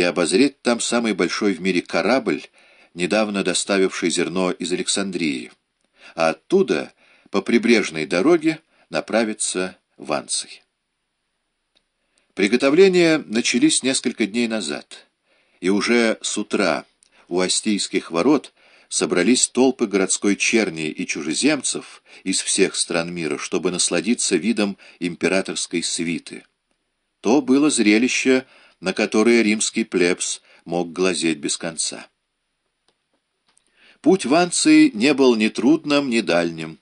и обозреть там самый большой в мире корабль, недавно доставивший зерно из Александрии, а оттуда по прибрежной дороге направиться в Анций. Приготовления начались несколько дней назад, и уже с утра у Астийских ворот собрались толпы городской черни и чужеземцев из всех стран мира, чтобы насладиться видом императорской свиты. То было зрелище, на которое римский плебс мог глазеть без конца. Путь в Анции не был ни трудным, ни дальним,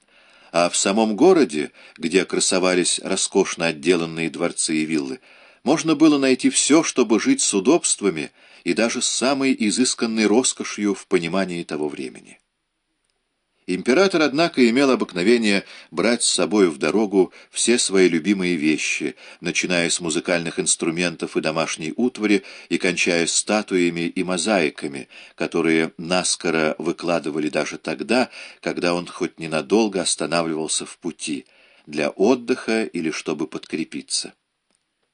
а в самом городе, где красовались роскошно отделанные дворцы и виллы, можно было найти все, чтобы жить с удобствами и даже с самой изысканной роскошью в понимании того времени. Император, однако, имел обыкновение брать с собой в дорогу все свои любимые вещи, начиная с музыкальных инструментов и домашней утвари и кончая статуями и мозаиками, которые наскоро выкладывали даже тогда, когда он хоть ненадолго останавливался в пути, для отдыха или чтобы подкрепиться.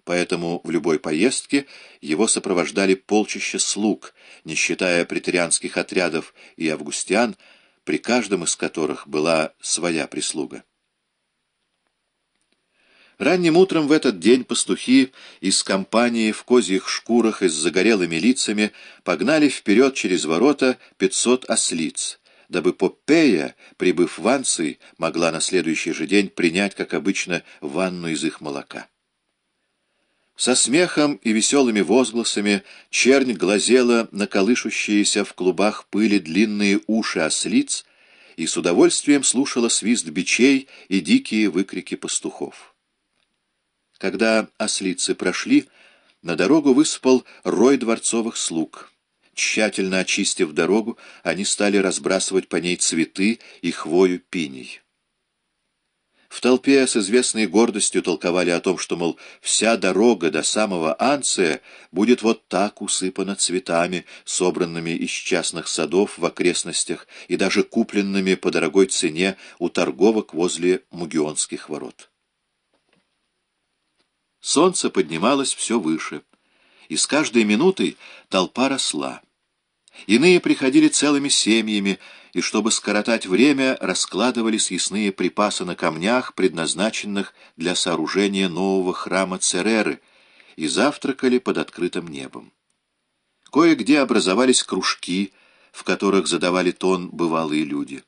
Поэтому в любой поездке его сопровождали полчища слуг, не считая претерианских отрядов и августиан, при каждом из которых была своя прислуга. Ранним утром в этот день пастухи из компании в козьих шкурах и с загорелыми лицами погнали вперед через ворота пятьсот ослиц, дабы Попея, прибыв в Анций, могла на следующий же день принять, как обычно, ванну из их молока. Со смехом и веселыми возгласами чернь глазела на колышущиеся в клубах пыли длинные уши ослиц и с удовольствием слушала свист бичей и дикие выкрики пастухов. Когда ослицы прошли, на дорогу высыпал рой дворцовых слуг. Тщательно очистив дорогу, они стали разбрасывать по ней цветы и хвою пиней. В толпе с известной гордостью толковали о том, что, мол, вся дорога до самого Анция будет вот так усыпана цветами, собранными из частных садов в окрестностях и даже купленными по дорогой цене у торговок возле Мугионских ворот. Солнце поднималось все выше, и с каждой минутой толпа росла. Иные приходили целыми семьями, и, чтобы скоротать время, раскладывали съестные припасы на камнях, предназначенных для сооружения нового храма Цереры, и завтракали под открытым небом. Кое-где образовались кружки, в которых задавали тон бывалые люди.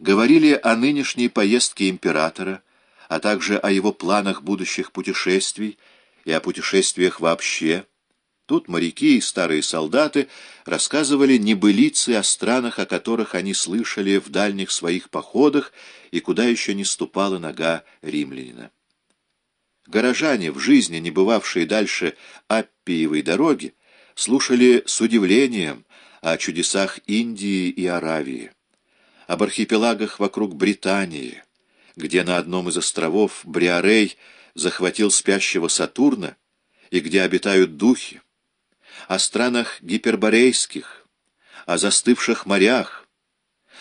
Говорили о нынешней поездке императора, а также о его планах будущих путешествий и о путешествиях вообще, Тут моряки и старые солдаты рассказывали небылицы о странах, о которых они слышали в дальних своих походах и куда еще не ступала нога римлянина. Горожане, в жизни не бывавшие дальше Аппиевой дороги, слушали с удивлением о чудесах Индии и Аравии, об архипелагах вокруг Британии, где на одном из островов Бриарей захватил спящего Сатурна и где обитают духи, о странах гиперборейских, о застывших морях,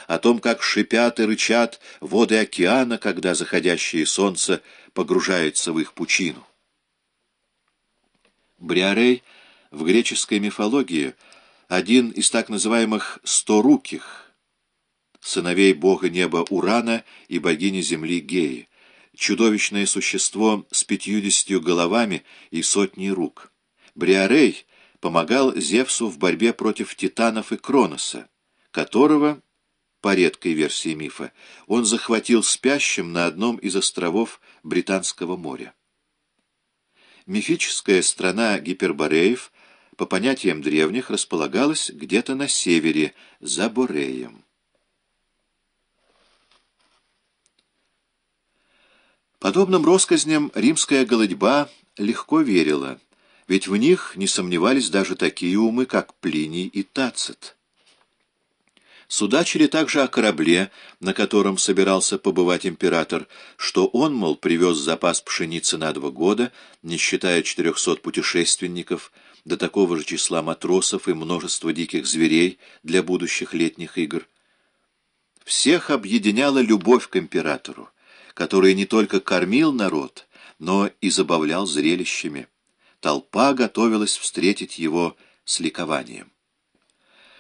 о том, как шипят и рычат воды океана, когда заходящее солнце погружается в их пучину. Бриарей в греческой мифологии один из так называемых «сторуких», сыновей бога неба Урана и богини земли Геи, чудовищное существо с пятьюдесятью головами и сотней рук. Бриарей — помогал Зевсу в борьбе против титанов и Кроноса, которого, по редкой версии мифа, он захватил спящим на одном из островов Британского моря. Мифическая страна Гипербореев, по понятиям древних, располагалась где-то на севере, за Бореем. Подобным россказням римская голодьба легко верила – ведь в них не сомневались даже такие умы, как Плиний и Тацит. Судачили также о корабле, на котором собирался побывать император, что он, мол, привез запас пшеницы на два года, не считая четырехсот путешественников, до такого же числа матросов и множества диких зверей для будущих летних игр. Всех объединяла любовь к императору, который не только кормил народ, но и забавлял зрелищами. Толпа готовилась встретить его с ликованием.